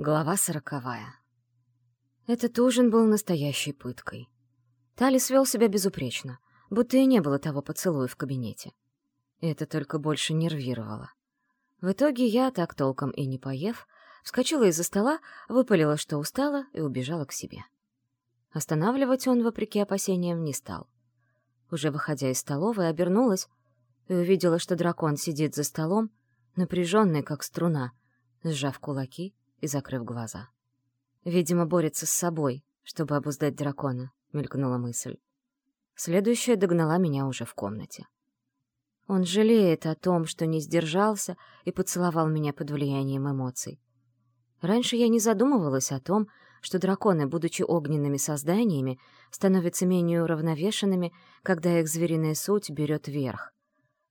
Глава сороковая. Этот ужин был настоящей пыткой. Талис вел себя безупречно, будто и не было того поцелуя в кабинете. Это только больше нервировало. В итоге я, так толком и не поев, вскочила из-за стола, выпалила, что устала, и убежала к себе. Останавливать он, вопреки опасениям, не стал. Уже выходя из столовой, обернулась и увидела, что дракон сидит за столом, напряженный, как струна, сжав кулаки и закрыв глаза. «Видимо, борется с собой, чтобы обуздать дракона», — мелькнула мысль. Следующая догнала меня уже в комнате. Он жалеет о том, что не сдержался и поцеловал меня под влиянием эмоций. Раньше я не задумывалась о том, что драконы, будучи огненными созданиями, становятся менее уравновешенными, когда их звериная суть берет верх.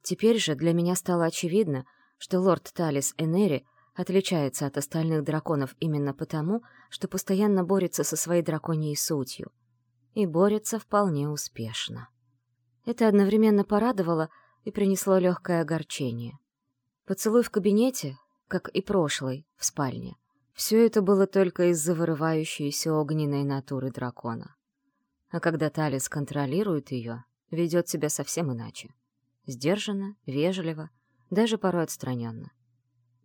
Теперь же для меня стало очевидно, что лорд Талис Энери — отличается от остальных драконов именно потому, что постоянно борется со своей драконьей сутью. И борется вполне успешно. Это одновременно порадовало и принесло легкое огорчение. Поцелуй в кабинете, как и прошлый, в спальне. Все это было только из-за вырывающейся огненной натуры дракона. А когда Талис контролирует ее, ведет себя совсем иначе. Сдержанно, вежливо, даже порой отстраненно.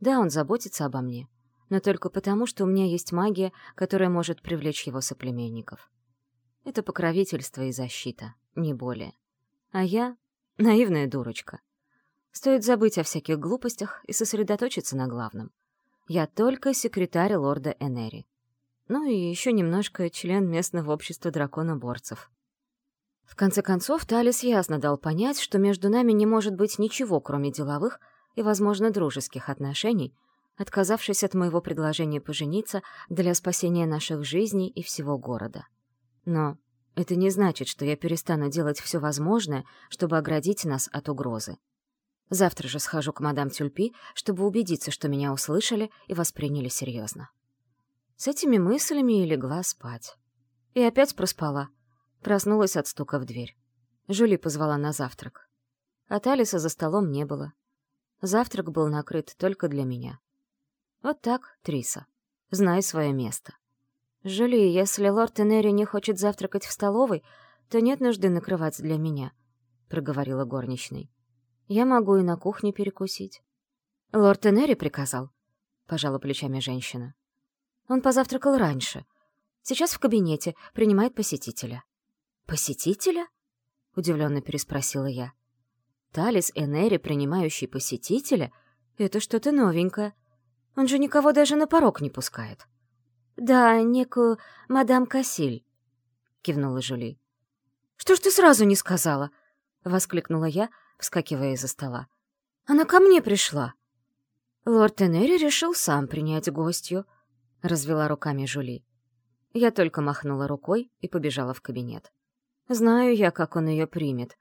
Да, он заботится обо мне, но только потому, что у меня есть магия, которая может привлечь его соплеменников. Это покровительство и защита, не более. А я — наивная дурочка. Стоит забыть о всяких глупостях и сосредоточиться на главном. Я только секретарь лорда Энери. Ну и еще немножко член местного общества драконоборцев. В конце концов, Талис ясно дал понять, что между нами не может быть ничего, кроме деловых — и, возможно, дружеских отношений, отказавшись от моего предложения пожениться для спасения наших жизней и всего города. Но это не значит, что я перестану делать все возможное, чтобы оградить нас от угрозы. Завтра же схожу к мадам Тюльпи, чтобы убедиться, что меня услышали и восприняли серьезно. С этими мыслями и легла спать. И опять проспала. Проснулась от стука в дверь. Жюли позвала на завтрак. От Алиса за столом не было. Завтрак был накрыт только для меня. Вот так, Триса. Знай свое место. Жюли, если лорд Энери не хочет завтракать в столовой, то нет нужды накрывать для меня, — проговорила горничной. Я могу и на кухне перекусить. Лорд Энери приказал, — пожала плечами женщина. Он позавтракал раньше. Сейчас в кабинете, принимает посетителя. Посетителя? — удивленно переспросила я. Талис Энери, принимающий посетителя, это что-то новенькое. Он же никого даже на порог не пускает. «Да, некую мадам Кассиль», — кивнула Жюли. «Что ж ты сразу не сказала?» — воскликнула я, вскакивая из-за стола. «Она ко мне пришла». «Лорд Энери решил сам принять гостью», — развела руками Жюли. Я только махнула рукой и побежала в кабинет. Знаю я, как он ее примет.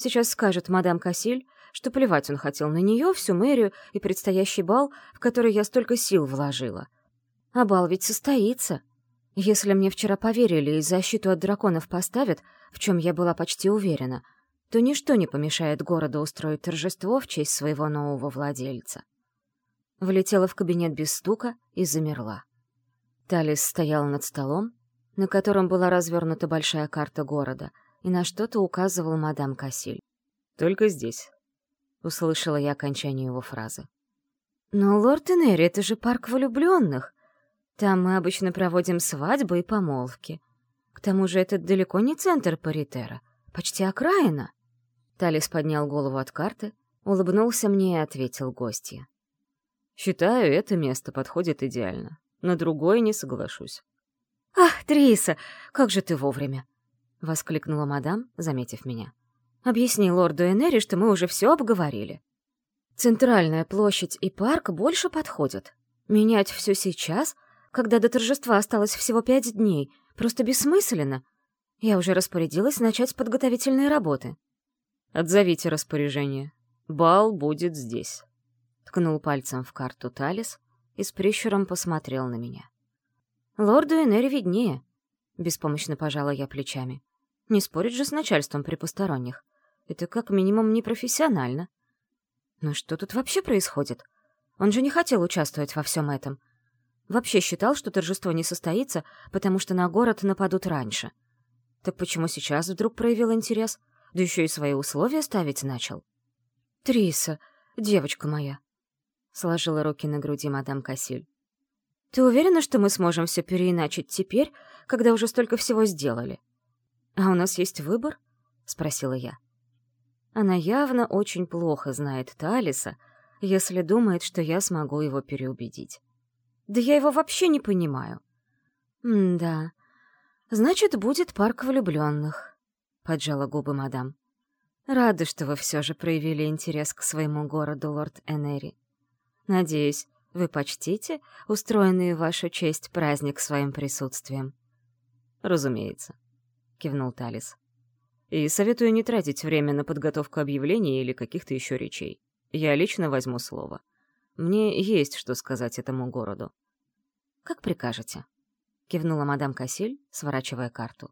Сейчас скажет мадам Кассиль, что плевать он хотел на нее, всю мэрию и предстоящий бал, в который я столько сил вложила. А бал ведь состоится. Если мне вчера поверили и защиту от драконов поставят, в чем я была почти уверена, то ничто не помешает городу устроить торжество в честь своего нового владельца. Влетела в кабинет без стука и замерла. Талис стоял над столом, на котором была развернута большая карта города — и на что-то указывал мадам Кассиль. «Только здесь», — услышала я окончание его фразы. «Но, лорд Энери, это же парк влюбленных. Там мы обычно проводим свадьбы и помолвки. К тому же это далеко не центр Паритера, почти окраина». Талис поднял голову от карты, улыбнулся мне и ответил гостье. «Считаю, это место подходит идеально. На другое не соглашусь». «Ах, Триса, как же ты вовремя!» — воскликнула мадам, заметив меня. «Объясни лорду Энери, что мы уже все обговорили. Центральная площадь и парк больше подходят. Менять все сейчас, когда до торжества осталось всего пять дней, просто бессмысленно. Я уже распорядилась начать подготовительные работы». «Отзовите распоряжение. Бал будет здесь», — ткнул пальцем в карту Талис и с прищуром посмотрел на меня. «Лорду Энери виднее», — беспомощно пожала я плечами. Не спорить же с начальством при посторонних. Это как минимум непрофессионально. Но что тут вообще происходит? Он же не хотел участвовать во всем этом. Вообще считал, что торжество не состоится, потому что на город нападут раньше. Так почему сейчас вдруг проявил интерес? Да еще и свои условия ставить начал. «Триса, девочка моя», — сложила руки на груди мадам Кассиль. «Ты уверена, что мы сможем все переиначить теперь, когда уже столько всего сделали?» «А у нас есть выбор?» — спросила я. Она явно очень плохо знает Талиса, если думает, что я смогу его переубедить. Да я его вообще не понимаю. «Да, значит, будет парк влюбленных», — поджала губы мадам. «Рада, что вы все же проявили интерес к своему городу, лорд Энери. Надеюсь, вы почтите устроенный в вашу честь праздник своим присутствием». «Разумеется», — кивнул Талис. «И советую не тратить время на подготовку объявлений или каких-то еще речей. Я лично возьму слово. Мне есть что сказать этому городу. «Как прикажете», — кивнула мадам Кассиль, сворачивая карту.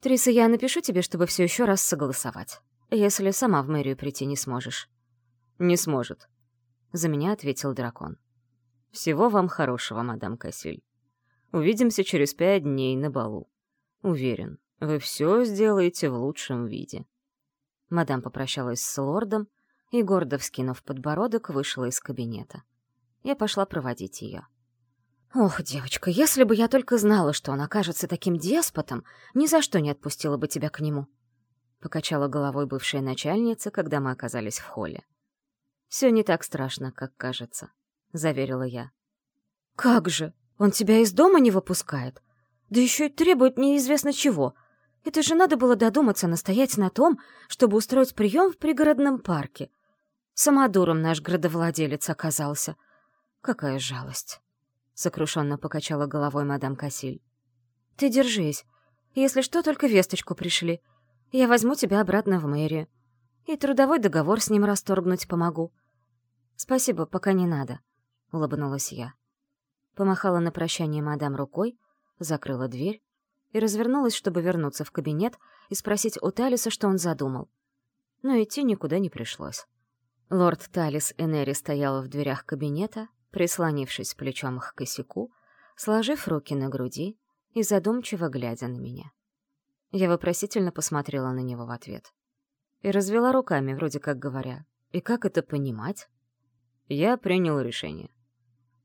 «Триса, я напишу тебе, чтобы все еще раз согласовать, если сама в мэрию прийти не сможешь». «Не сможет», — за меня ответил дракон. «Всего вам хорошего, мадам Кассиль. Увидимся через пять дней на балу. Уверен, вы все сделаете в лучшем виде». Мадам попрощалась с лордом, и, гордо вскинув подбородок, вышла из кабинета. Я пошла проводить ее. «Ох, девочка, если бы я только знала, что он окажется таким деспотом, ни за что не отпустила бы тебя к нему», — покачала головой бывшая начальница, когда мы оказались в холле. «Все не так страшно, как кажется», — заверила я. «Как же? Он тебя из дома не выпускает? Да еще и требует неизвестно чего. Это же надо было додуматься настоять на том, чтобы устроить прием в пригородном парке. Самодуром наш градовладелец оказался. Какая жалость!» — сокрушенно покачала головой мадам Кассиль. «Ты держись. Если что, только весточку пришли. Я возьму тебя обратно в мэрию. И трудовой договор с ним расторгнуть помогу». «Спасибо, пока не надо», — улыбнулась я. Помахала на прощание мадам рукой, закрыла дверь и развернулась, чтобы вернуться в кабинет и спросить у Талиса, что он задумал. Но идти никуда не пришлось. Лорд Талис Энери стоял в дверях кабинета, прислонившись плечом к косяку, сложив руки на груди и задумчиво глядя на меня. Я вопросительно посмотрела на него в ответ. И развела руками, вроде как говоря, «И как это понимать?» «Я принял решение», —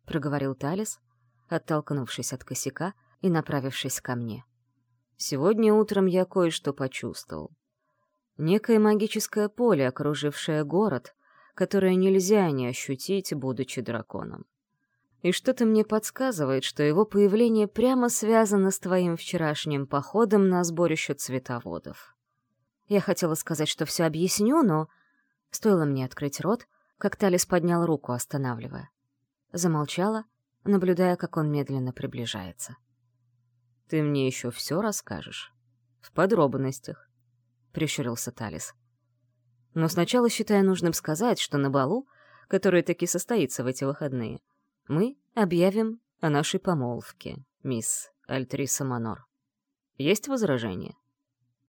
проговорил Талис, оттолкнувшись от косяка и направившись ко мне. «Сегодня утром я кое-что почувствовал. Некое магическое поле, окружившее город, которое нельзя не ощутить, будучи драконом. И что-то мне подсказывает, что его появление прямо связано с твоим вчерашним походом на сборище цветоводов. Я хотела сказать, что все объясню, но... Стоило мне открыть рот, как Талис поднял руку, останавливая. Замолчала, наблюдая, как он медленно приближается. «Ты мне еще все расскажешь? В подробностях», — прищурился Талис. Но сначала считаю нужным сказать, что на балу, который таки состоится в эти выходные, мы объявим о нашей помолвке, мисс Альтриса Манор. Есть возражения?